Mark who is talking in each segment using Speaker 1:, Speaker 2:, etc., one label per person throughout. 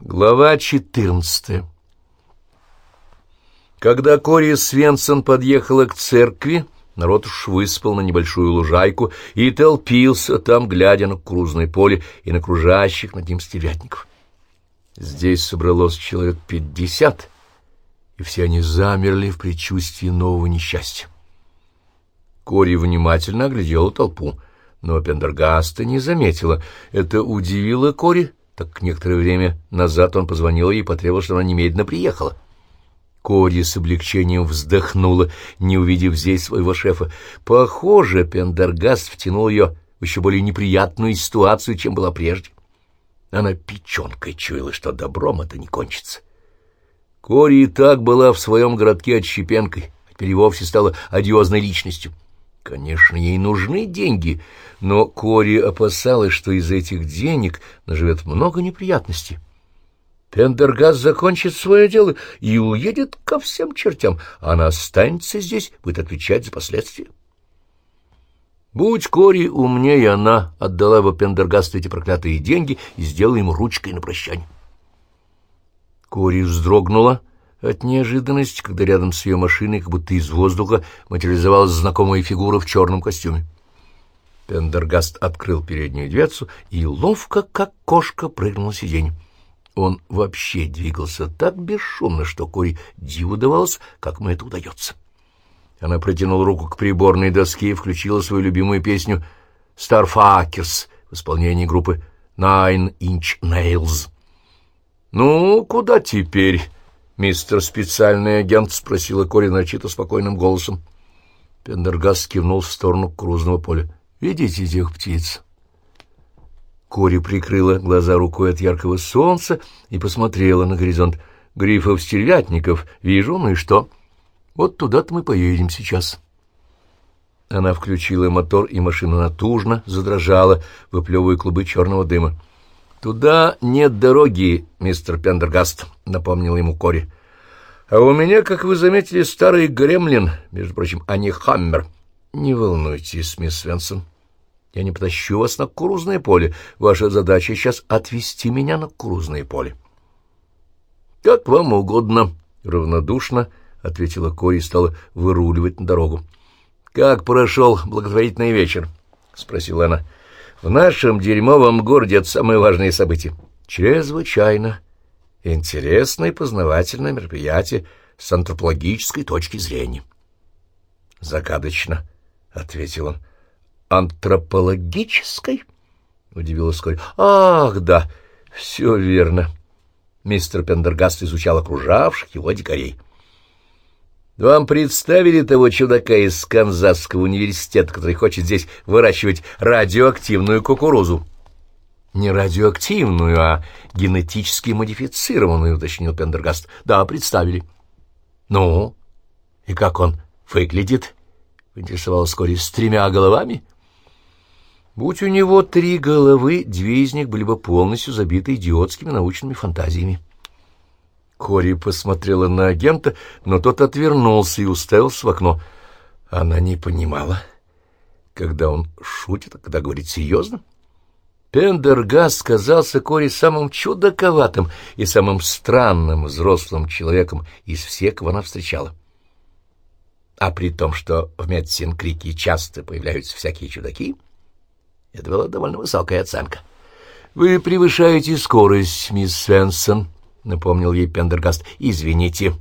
Speaker 1: Глава 14 Когда Кори Свенсон подъехала к церкви, народ уж выспал на небольшую лужайку и толпился там, глядя на кукурузное поле и на кружащих над ним стервятников. Здесь собралось человек пятьдесят, и все они замерли в предчувствии нового несчастья. Кори внимательно оглядела толпу, но Пендергаста не заметила. Это удивило Кори, так некоторое время назад он позвонил ей и потребовал, чтобы она немедленно приехала. Кори с облегчением вздохнула, не увидев здесь своего шефа. Похоже, Пендергаст втянул ее в еще более неприятную ситуацию, чем была прежде. Она печенкой чуяла, что добром это не кончится. Кори и так была в своем городке отщепенкой, а теперь и вовсе стала одиозной личностью. Конечно, ей нужны деньги, но Кори опасалась, что из этих денег наживет много неприятностей. Пендергас закончит свое дело и уедет ко всем чертям, она останется здесь, будет отвечать за последствия. Будь Кори умнее, она отдала бы Пендергасту эти проклятые деньги и сделала ему ручкой на прощание. Кори вздрогнула от неожиданности, когда рядом с ее машиной, как будто из воздуха, материализовалась знакомая фигура в черном костюме. Пендергаст открыл переднюю дверцу и ловко, как кошка, прыгнул на сиденье. Он вообще двигался так бесшумно, что Кори диву давалось, как ему это удается. Она протянула руку к приборной доске и включила свою любимую песню «Starfuckers» в исполнении группы Nine Inch Nails. «Ну, куда теперь?» «Мистер специальный агент?» — спросила Кори нарочито спокойным голосом. Пендергаст кивнул в сторону крузного поля. «Видите этих птиц?» Кори прикрыла глаза рукой от яркого солнца и посмотрела на горизонт. «Грифов-стервятников вижу, ну и что? Вот туда-то мы поедем сейчас». Она включила мотор, и машина натужно задрожала, выплевывая клубы черного дыма. «Туда нет дороги, мистер Пендергаст», — напомнил ему Кори. «А у меня, как вы заметили, старый гремлин, между прочим, а не хаммер. Не волнуйтесь, мисс Свенсон. Я не потащу вас на кукурузное поле. Ваша задача сейчас — отвезти меня на кукурузное поле». «Как вам угодно», — равнодушно ответила Кори и стала выруливать на дорогу. «Как прошел благотворительный вечер?» — спросила она. В нашем дерьмовом городе это самое важное событие. Чрезвычайно интересное и познавательное мероприятие с антропологической точки зрения. Загадочно, — ответил он. Антропологической? — удивилась Коль. Ах, да, все верно. Мистер Пендергаст изучал окружавших его дикарей. Вам представили того чудака из Канзасского университета, который хочет здесь выращивать радиоактивную кукурузу? Не радиоактивную, а генетически модифицированную, уточнил Пендергаст. Да, представили. Ну, и как он выглядит? Поинтересовалась вскоре с тремя головами. Будь у него три головы, две из них были бы полностью забиты идиотскими научными фантазиями. Кори посмотрела на агента, но тот отвернулся и уставился в окно. Она не понимала, когда он шутит, а когда говорит серьезно. Пендергаст казался Кори самым чудаковатым и самым странным взрослым человеком из всех, кого она встречала. А при том, что в Медсин-Крике часто появляются всякие чудаки, это была довольно высокая оценка. «Вы превышаете скорость, мисс Свенсон», — напомнил ей Пендергаст. «Извините».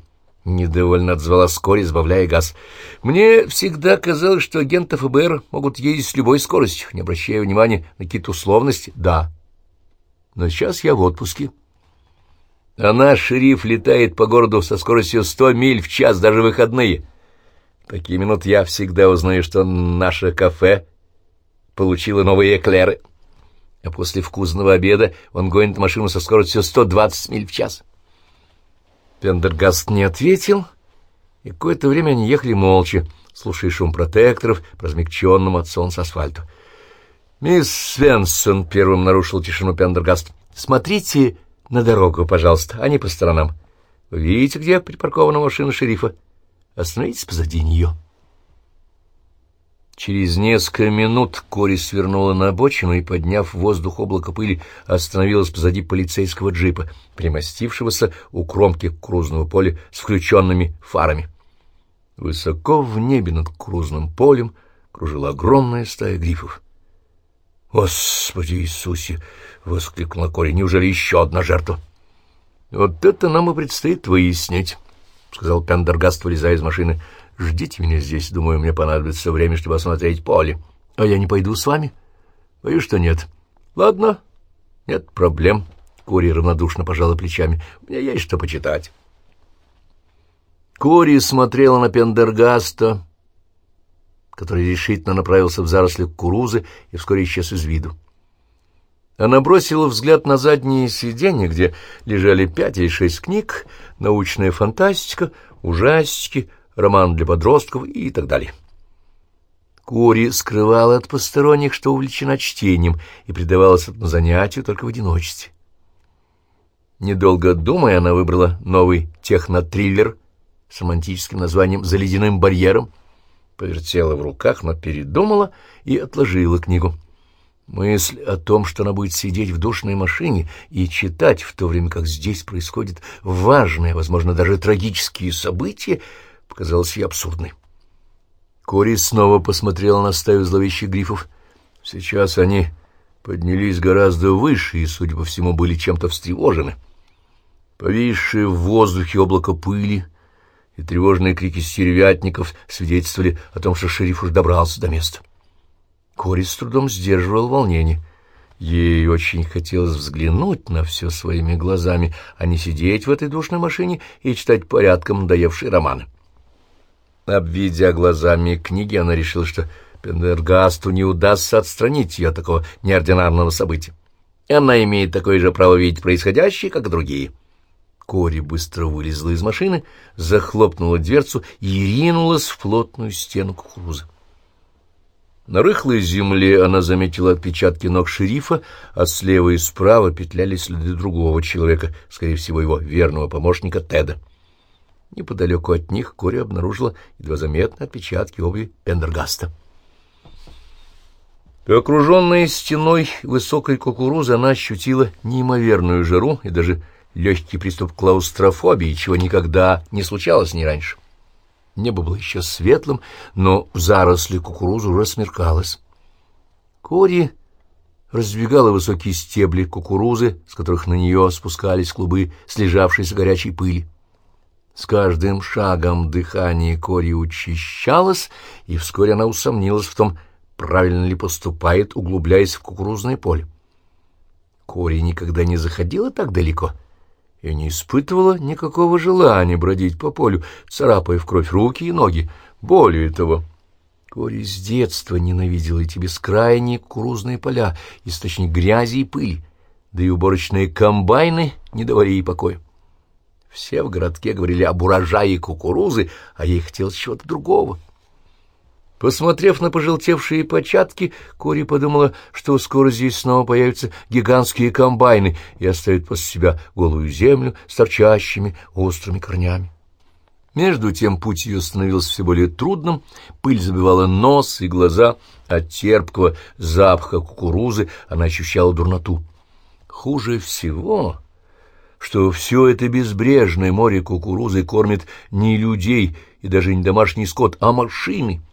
Speaker 1: Недовольно отзвалась Кори, избавляя газ. «Мне всегда казалось, что агенты ФБР могут ездить с любой скоростью, не обращая внимания на какие-то условности. Да. Но сейчас я в отпуске. А наш шериф летает по городу со скоростью сто миль в час, даже выходные. В такие минуты я всегда узнаю, что наше кафе получило новые эклеры» а после вкусного обеда он гонит машину со скоростью 120 миль в час. Пендергаст не ответил, и какое-то время они ехали молча, слушая шум протекторов по от солнца асфальту. «Мисс Свенсон», — первым нарушил тишину Пендергаст, — «смотрите на дорогу, пожалуйста, а не по сторонам. Вы видите, где припаркована машина шерифа? Остановитесь позади нее». Через несколько минут Кори свернула на обочину и, подняв в воздух облако пыли, остановилась позади полицейского джипа, примостившегося у кромки кукурузного поля с включенными фарами. Высоко в небе над кукурузным полем кружила огромная стая грифов. «Господи Иисусе!» — воскликнула Кори. «Неужели еще одна жертва?» «Вот это нам и предстоит выяснить», — сказал Пендергаст, вылезая из машины. «Ждите меня здесь. Думаю, мне понадобится время, чтобы осмотреть поле. А я не пойду с вами?» «Боюсь, что нет». «Ладно, нет проблем». Кори равнодушно пожала плечами. «У меня есть что почитать». Кори смотрела на Пендергаста, который решительно направился в заросли кукурузы и вскоре исчез из виду. Она бросила взгляд на задние сиденья, где лежали пять или шесть книг, научная фантастика, ужастики, роман для подростков и так далее. Кори скрывала от посторонних, что увлечена чтением, и предавалась этому занятию только в одиночестве. Недолго думая, она выбрала новый технотриллер с романтическим названием «За ледяным барьером», повертела в руках, но передумала и отложила книгу. Мысль о том, что она будет сидеть в душной машине и читать, в то время как здесь происходят важные, возможно, даже трагические события, показалась ей абсурдной. Кори снова посмотрела на стаю зловещих грифов. Сейчас они поднялись гораздо выше и, судя по всему, были чем-то встревожены. Повисшее в воздухе облако пыли и тревожные крики стервятников свидетельствовали о том, что шериф уж добрался до места. Кори с трудом сдерживал волнение. Ей очень хотелось взглянуть на все своими глазами, а не сидеть в этой душной машине и читать порядком надоевшие романы. Обведя глазами книги, она решила, что Пендергасту не удастся отстранить ее от такого неординарного события. Она имеет такое же право видеть происходящее, как и другие. Кори быстро вылезла из машины, захлопнула дверцу и ринулась в плотную стену кукурузы. На рыхлой земле она заметила отпечатки ног шерифа, а слева и справа петляли следы другого человека, скорее всего, его верного помощника Теда. Неподалеку от них Кори обнаружила едва заметные отпечатки обуви Пендергаста. Окруженная стеной высокой кукурузы, она ощутила неимоверную жару и даже легкий приступ клаустрофобии, чего никогда не случалось ни раньше. Небо было еще светлым, но в заросли кукурузы уже смеркалось. Кори раздвигала высокие стебли кукурузы, с которых на нее спускались клубы слежавшейся горячей пыли. С каждым шагом дыхание Кори учащалось, и вскоре она усомнилась в том, правильно ли поступает, углубляясь в кукурузное поле. Кори никогда не заходила так далеко — и не испытывала никакого желания бродить по полю, царапая в кровь руки и ноги. Более того, Кори с детства ненавидела эти бескрайние кукурузные поля, источник грязи и пыли, да и уборочные комбайны не давали ей покоя. Все в городке говорили об урожае кукурузы, а ей хотелось чего-то другого — Посмотрев на пожелтевшие початки, Кори подумала, что скоро здесь снова появятся гигантские комбайны и оставят после себя голую землю с торчащими острыми корнями. Между тем путь ее становился все более трудным, пыль забивала нос и глаза, от терпкого запаха кукурузы она ощущала дурноту. Хуже всего, что все это безбрежное море кукурузы кормит не людей и даже не домашний скот, а машины —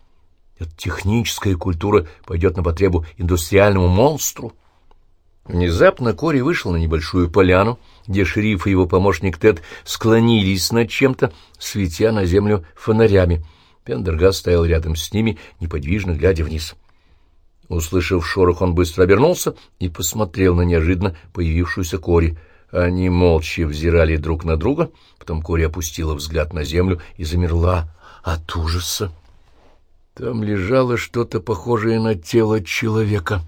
Speaker 1: эта техническая культура пойдет на потребу индустриальному монстру. Внезапно Кори вышел на небольшую поляну, где шериф и его помощник Тед склонились над чем-то, светя на землю фонарями. Пендергас стоял рядом с ними, неподвижно глядя вниз. Услышав шорох, он быстро обернулся и посмотрел на неожиданно появившуюся Кори. Они молча взирали друг на друга, потом Кори опустила взгляд на землю и замерла от ужаса. Там лежало что-то похожее на тело человека.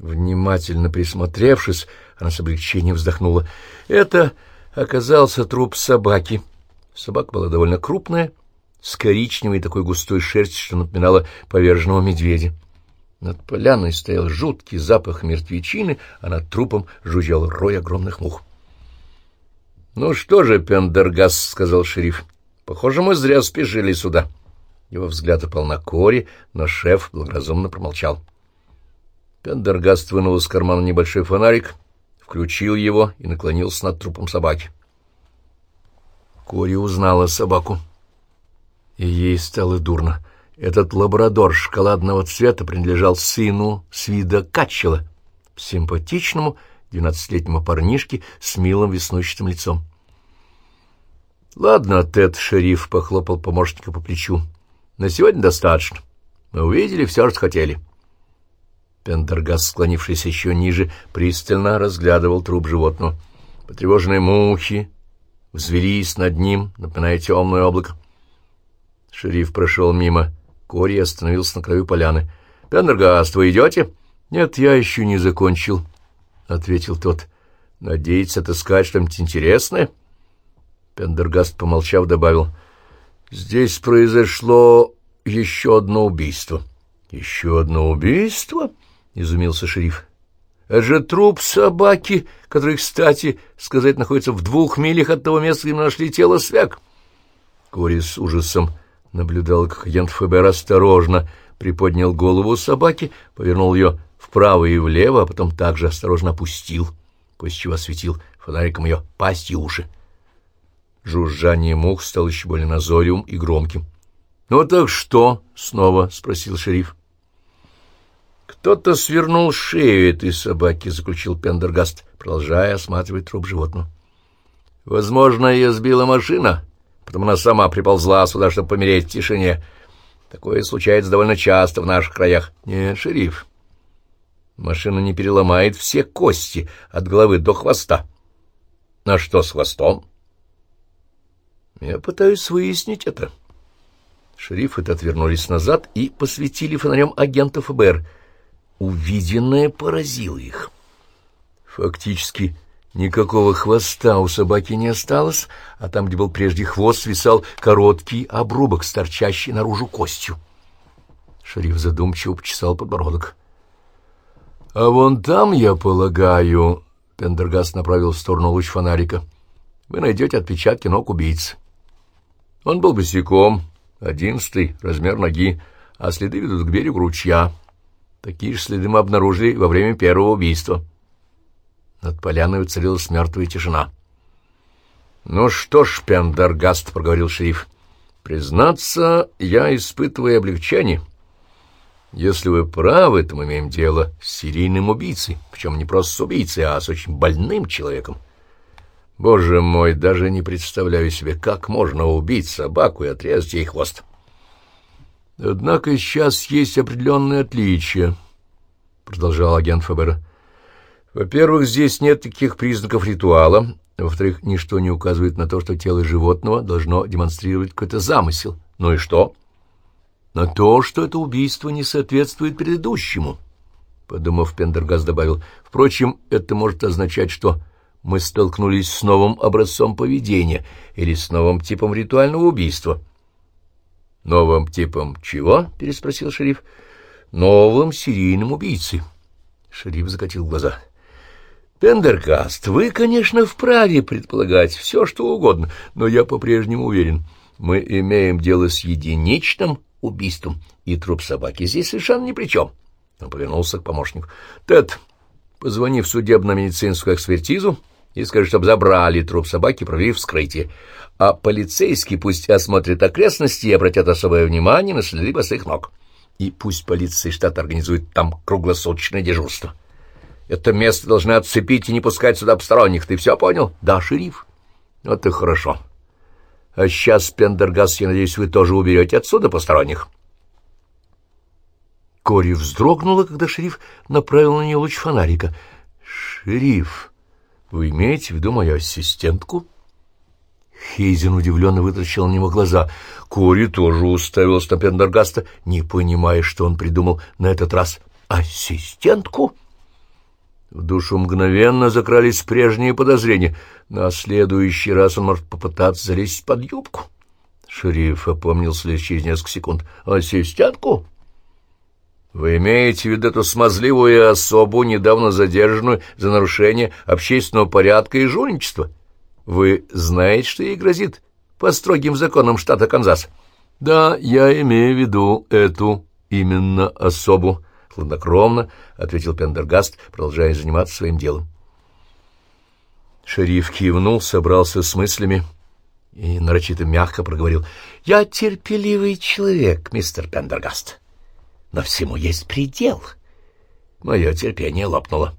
Speaker 1: Внимательно присмотревшись, она с облегчением вздохнула. Это оказался труп собаки. Собака была довольно крупная, с коричневой такой густой шерстью, что напоминала поверженного медведя. Над поляной стоял жуткий запах мертвечины, а над трупом жужжал рой огромных мух. — Ну что же, Пендергас, — сказал шериф, — похоже, мы зря спешили сюда. — Его взгляд упал на Кори, но шеф благоразумно промолчал. Пендергаст вынул из кармана небольшой фонарик, включил его и наклонился над трупом собаки. Кори узнала собаку, и ей стало дурно. Этот лабрадор шоколадного цвета принадлежал сыну с вида Катчела, симпатичному двенадцатилетнему парнишке с милым веснущатым лицом. «Ладно, Тед, шериф», — похлопал помощника по плечу. «На сегодня достаточно. Мы увидели все, что хотели». Пендергаст, склонившись еще ниже, пристально разглядывал труп животного. Потревоженные мухи взвелись над ним, напоминая темное облако. Шериф прошел мимо Кори остановился на краю поляны. — Пендергаст, вы идете? — Нет, я еще не закончил, — ответил тот. — Надеется отыскать что-нибудь интересное? Пендергаст, помолчав, добавил. — Здесь произошло еще одно убийство. — Еще одно убийство? — изумился шериф. — Это же труп собаки, который, кстати, сказать, находится в двух милях от того места, где мы нашли тело свяк. Кори с ужасом наблюдал, как агент ФБР осторожно приподнял голову собаки, повернул ее вправо и влево, а потом также осторожно опустил, после чего осветил фонариком ее пасть и уши. Жужжание мух стало еще более назойливым и громким. — Ну так что? — снова спросил шериф. — Кто-то свернул шею этой собаки, — заключил Пендергаст, продолжая осматривать труп животного. — Возможно, ее сбила машина, Потом она сама приползла сюда, чтобы помереть в тишине. Такое случается довольно часто в наших краях. Не, шериф, машина не переломает все кости от головы до хвоста. А что с хвостом? Я пытаюсь выяснить это. Шерифы отвернулись назад и посветили фонарем агентов ФБР. Увиденное поразило их. Фактически Никакого хвоста у собаки не осталось, а там, где был прежде хвост, свисал короткий обрубок с торчащей наружу костью. Шериф задумчиво почесал подбородок. — А вон там, я полагаю, — Пендергаст направил в сторону луч фонарика, — вы найдете отпечатки ног убийцы. Он был босиком, одиннадцатый, размер ноги, а следы ведут к берегу ручья. Такие же следы мы обнаружили во время первого убийства. — над поляной уцелилась мертвая тишина. — Ну что ж, Пендергаст, — проговорил шериф, — признаться, я испытываю облегчение. Если вы правы, то мы имеем дело с серийным убийцей, причем не просто с убийцей, а с очень больным человеком. Боже мой, даже не представляю себе, как можно убить собаку и отрезать ей хвост. Однако сейчас есть определенные отличия, — продолжал агент ФБР. Во-первых, здесь нет таких признаков ритуала. Во-вторых, ничто не указывает на то, что тело животного должно демонстрировать какой-то замысел. Ну и что? На то, что это убийство не соответствует предыдущему. Подумав, Пендергас добавил. Впрочем, это может означать, что мы столкнулись с новым образцом поведения или с новым типом ритуального убийства. «Новым типом чего?» — переспросил шериф. «Новым серийным убийцей». Шериф закатил глаза. Пендергаст, вы, конечно, вправе предполагать все, что угодно, но я по-прежнему уверен, мы имеем дело с единичным убийством, и труп собаки здесь совершенно ни при чем. Он повернулся к помощнику. Тед, позвони в судебно-медицинскую экспертизу и скажи, чтобы забрали труп собаки, провели вскрытие. А полицейский пусть осмотрит окрестности и обратят особое внимание на следы босых ног. И пусть полиция штата организует там круглосуточное дежурство. Это место должны отцепить и не пускать сюда посторонних. Ты все понял? Да, шериф. Вот и хорошо. А сейчас, Пендергас, я надеюсь, вы тоже уберете отсюда посторонних. Кори вздрогнула, когда шериф направил на нее луч фонарика. «Шериф, вы имеете в виду мою ассистентку?» Хейзен удивленно вытащил на него глаза. Кори тоже уставился на Пендергаста, не понимая, что он придумал на этот раз. «Ассистентку?» В душу мгновенно закрались прежние подозрения. На следующий раз он может попытаться залезть под юбку. Шериф опомнился лишь через несколько секунд. «Ассистентку?» «Вы имеете в виду эту смазливую особу, недавно задержанную за нарушение общественного порядка и жульничества? Вы знаете, что ей грозит по строгим законам штата Канзас?» Да, я имею в виду эту именно особу, — хладнокровно ответил Пендергаст, продолжая заниматься своим делом. Шериф кивнул, собрался с мыслями и нарочито мягко проговорил. — Я терпеливый человек, мистер Пендергаст, но всему есть предел. Мое терпение лопнуло.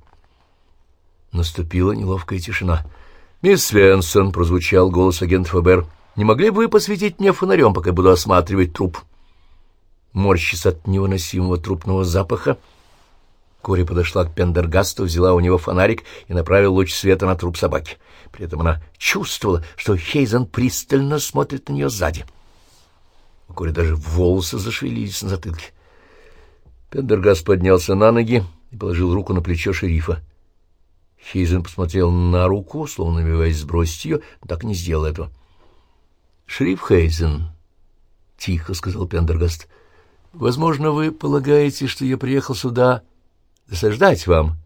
Speaker 1: Наступила неловкая тишина. — Мисс Свенсон, — прозвучал голос агента ФБР, — не могли бы вы посветить мне фонарем, пока я буду осматривать труп? Морщись от невыносимого трупного запаха, — Кори подошла к Пендергасту, взяла у него фонарик и направила луч света на труп собаки. При этом она чувствовала, что Хейзен пристально смотрит на нее сзади. У Кори даже волосы зашевелились на затылке. Пендергаст поднялся на ноги и положил руку на плечо шерифа. Хейзен посмотрел на руку, словно намереваясь сбросить ее, так не сделал этого. — Шериф Хейзен, — тихо сказал Пендергаст, — возможно, вы полагаете, что я приехал сюда досаждать вам.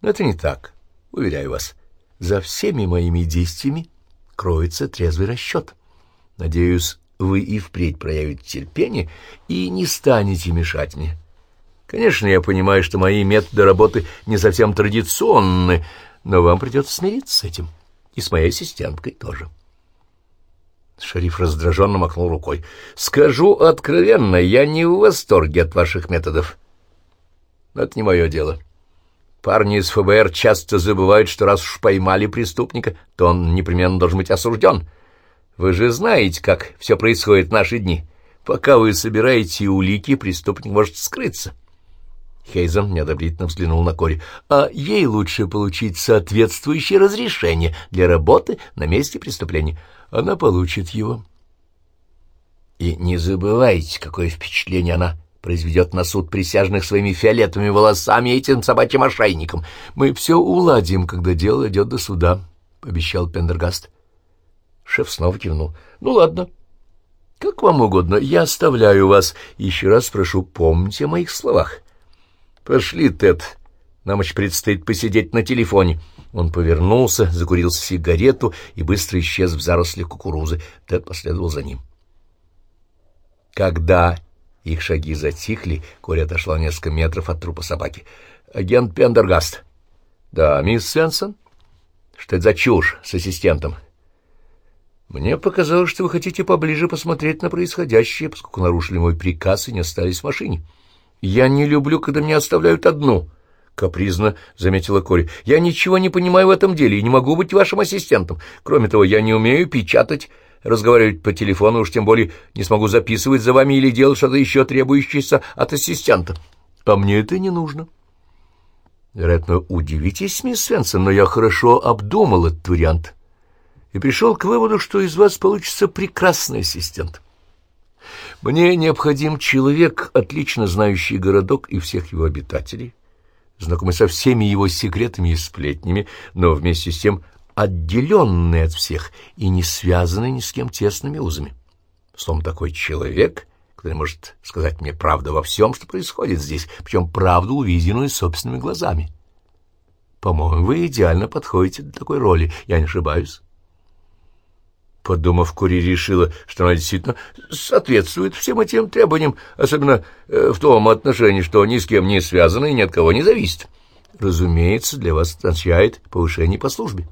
Speaker 1: Но это не так, уверяю вас. За всеми моими действиями кроется трезвый расчет. Надеюсь, вы и впредь проявите терпение и не станете мешать мне. Конечно, я понимаю, что мои методы работы не совсем традиционны, но вам придется смириться с этим. И с моей ассистенткой тоже. Шериф раздраженно махнул рукой. «Скажу откровенно, я не в восторге от ваших методов. Но это не мое дело. Парни из ФБР часто забывают, что раз уж поймали преступника, то он непременно должен быть осужден. Вы же знаете, как все происходит в наши дни. Пока вы собираете улики, преступник может скрыться. Хейзен неодобрительно взглянул на Кори. А ей лучше получить соответствующее разрешение для работы на месте преступления. Она получит его. И не забывайте, какое впечатление она произведет на суд присяжных своими фиолетовыми волосами и этим собачьим ошейником. Мы все уладим, когда дело идет до суда, — пообещал Пендергаст. Шеф снова кивнул. — Ну, ладно. Как вам угодно. Я оставляю вас. Еще раз прошу, помните о моих словах. Пошли, Тед. Нам еще предстоит посидеть на телефоне. Он повернулся, закурил сигарету и быстро исчез в зарослях кукурузы. Тед последовал за ним. Когда их шаги затихли, Кори отошла несколько метров от трупа собаки. «Агент Пендергаст». «Да, мисс Свенсон?» «Что это за чушь с ассистентом?» «Мне показалось, что вы хотите поближе посмотреть на происходящее, поскольку нарушили мой приказ и не остались в машине. Я не люблю, когда меня оставляют одну». — капризно заметила Кори. — Я ничего не понимаю в этом деле и не могу быть вашим ассистентом. Кроме того, я не умею печатать разговаривать по телефону, уж тем более не смогу записывать за вами или делать что-то еще требующееся от ассистента. А мне это не нужно. Вероятно, удивитесь, мисс Свенсон, но я хорошо обдумал этот вариант и пришел к выводу, что из вас получится прекрасный ассистент. Мне необходим человек, отлично знающий городок и всех его обитателей, знакомый со всеми его секретами и сплетнями, но вместе с тем отделенный от всех и не связанный ни с кем тесными узами. Словом, такой человек, который может сказать мне правду во всем, что происходит здесь, причем правду, увиденную собственными глазами. По-моему, вы идеально подходите для такой роли, я не ошибаюсь. Подумав, Кури решила, что она действительно соответствует всем этим требованиям, особенно э, в том отношении, что ни с кем не связана и ни от кого не зависит. Разумеется, для вас означает повышение по службе.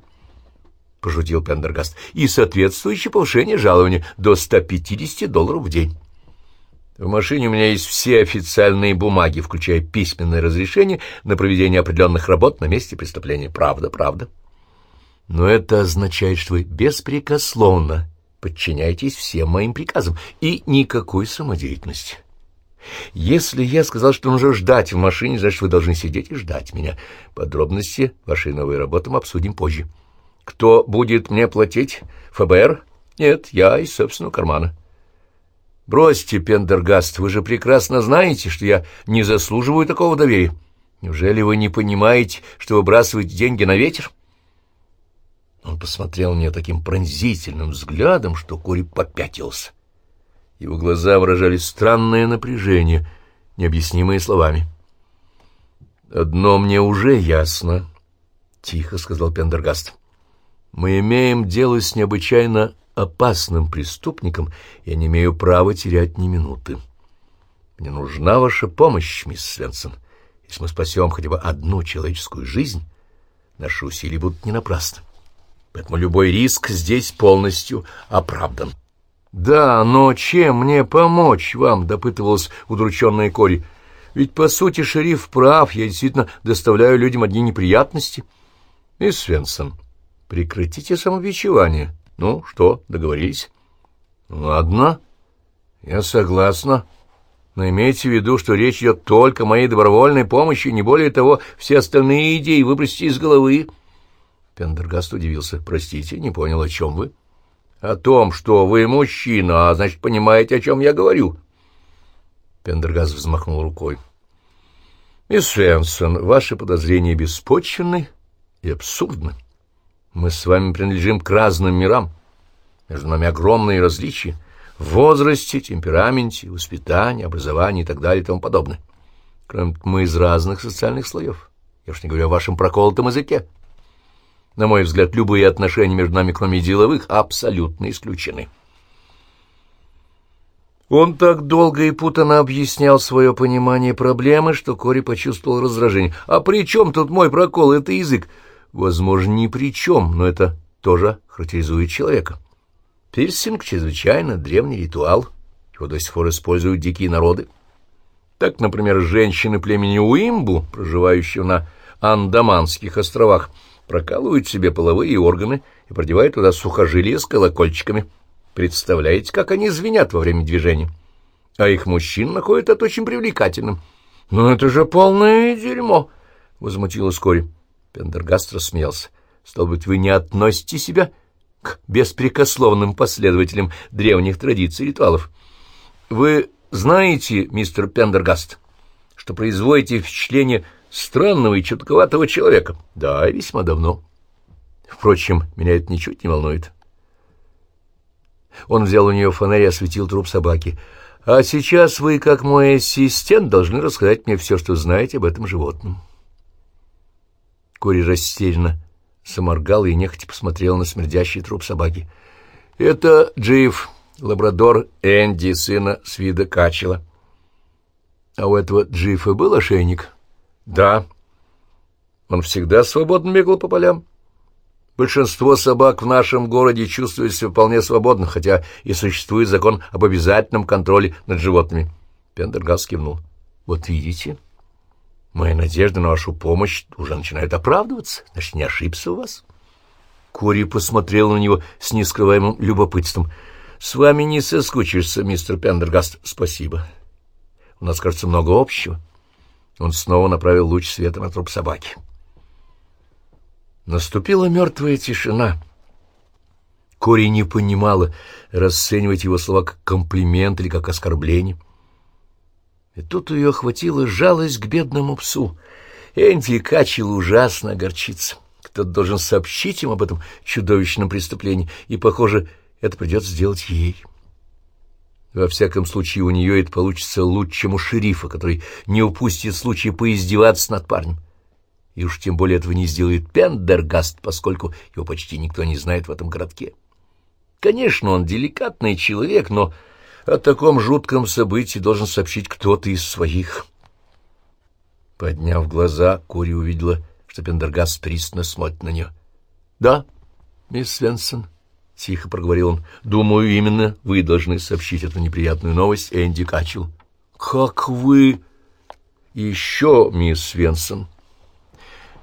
Speaker 1: — пошутил Пендергаст, — и соответствующее повышение жалования до 150 долларов в день. В машине у меня есть все официальные бумаги, включая письменное разрешение на проведение определенных работ на месте преступления. Правда, правда. Но это означает, что вы беспрекословно подчиняетесь всем моим приказам и никакой самодеятельности. Если я сказал, что нужно ждать в машине, значит, вы должны сидеть и ждать меня. Подробности вашей новой работы мы обсудим позже. Кто будет мне платить? ФБР? Нет, я из собственного кармана. Бросьте, Пендергаст, вы же прекрасно знаете, что я не заслуживаю такого доверия. Неужели вы не понимаете, что выбрасываете деньги на ветер? Он посмотрел мне таким пронзительным взглядом, что Кори попятился. Его глаза выражали странное напряжение, необъяснимое словами. «Одно мне уже ясно», — тихо сказал Пендергаст. Мы имеем дело с необычайно опасным преступником я не имею права терять ни минуты. Мне нужна ваша помощь, мисс Свенсон. Если мы спасем хотя бы одну человеческую жизнь, наши усилия будут не напрасны. Поэтому любой риск здесь полностью оправдан. — Да, но чем мне помочь вам? — допытывалась удрученная Кори. — Ведь, по сути, шериф прав, я действительно доставляю людям одни неприятности. — Мисс Свенсон, прекратите самобичевание. Ну, что, договорились? — Ладно, я согласна. Но имейте в виду, что речь идет только о моей добровольной помощи, не более того, все остальные идеи выбросьте из головы. Пендергаст удивился. — Простите, не понял, о чем вы? — О том, что вы мужчина, а значит, понимаете, о чем я говорю. Пендергаст взмахнул рукой. — Мисс Свенсон, ваши подозрения беспочвенны и абсурдны. Мы с вами принадлежим к разным мирам. Между нами огромные различия в возрасте, темпераменте, воспитании, образовании и так далее и тому подобное. Кроме того, мы из разных социальных слоев. Я уж не говорю о вашем проколотом языке. На мой взгляд, любые отношения между нами, кроме деловых, абсолютно исключены. Он так долго и путанно объяснял свое понимание проблемы, что Кори почувствовал раздражение. «А при чем тут мой прокол? Это язык». «Возможно, ни при чем, но это тоже характеризует человека». Пирсинг — чрезвычайно древний ритуал. Его до сих пор используют дикие народы. Так, например, женщины племени Уимбу, проживающие на Андаманских островах, прокалывают себе половые органы и продевают туда сухожилия с колокольчиками. Представляете, как они звенят во время движения? А их мужчин находят это очень привлекательным. — Ну это же полное дерьмо! — возмутилась Кори. Пендергаст рассмеялся. — Стал быть, вы не относите себя к беспрекословным последователям древних традиций и ритуалов. Вы знаете, мистер Пендергаст, что производите впечатление странного и чутковатого человека? Да, весьма давно. Впрочем, меня это ничуть не волнует. Он взял у нее фонарь и осветил труп собаки. А сейчас вы, как мой ассистент, должны рассказать мне все, что знаете об этом животном. Кори растерянно заморгал и нехотя посмотрел на смердящий труп собаки. — Это Джиф, лабрадор Энди, сына Свида Качела. — А у этого Джифа был ошейник? — Да. Он всегда свободно бегал по полям. Большинство собак в нашем городе чувствуют себя вполне свободно, хотя и существует закон об обязательном контроле над животными. Пендергаст кивнул. — Вот видите... Моя надежда на вашу помощь уже начинает оправдываться. Значит, не ошибся у вас? Кори посмотрел на него с нескрываемым любопытством. — С вами не соскучишься, мистер Пендергаст. — Спасибо. У нас, кажется, много общего. Он снова направил луч света на труп собаки. Наступила мертвая тишина. Кори не понимала, расценивать его слова как комплимент или как оскорбление. — и тут ее охватила жалость к бедному псу. Энди Качел ужасно огорчится. Кто-то должен сообщить им об этом чудовищном преступлении, и, похоже, это придется сделать ей. Во всяком случае, у нее это получится лучше, чем у шерифа, который не упустит случая поиздеваться над парнем. И уж тем более этого не сделает Пендергаст, поскольку его почти никто не знает в этом городке. Конечно, он деликатный человек, но о таком жутком событии должен сообщить кто-то из своих. Подняв глаза, Кури увидела, что Пендергаст пристально смотрит на нее. — Да, мисс Свенсон, — тихо проговорил он, — думаю, именно вы должны сообщить эту неприятную новость Энди Качел. — Как вы... — Еще, мисс Свенсон,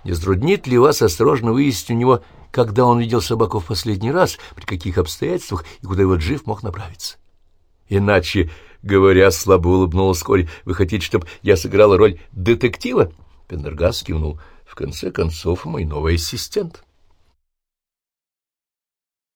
Speaker 1: не затруднит ли вас осторожно выяснить у него, когда он видел собаку в последний раз, при каких обстоятельствах и куда его Джив мог направиться? — Иначе, говоря, слабо улыбнулась Коль, вы хотите, чтобы я сыграла роль детектива? Пендергас кивнул. В конце концов, мой новый ассистент.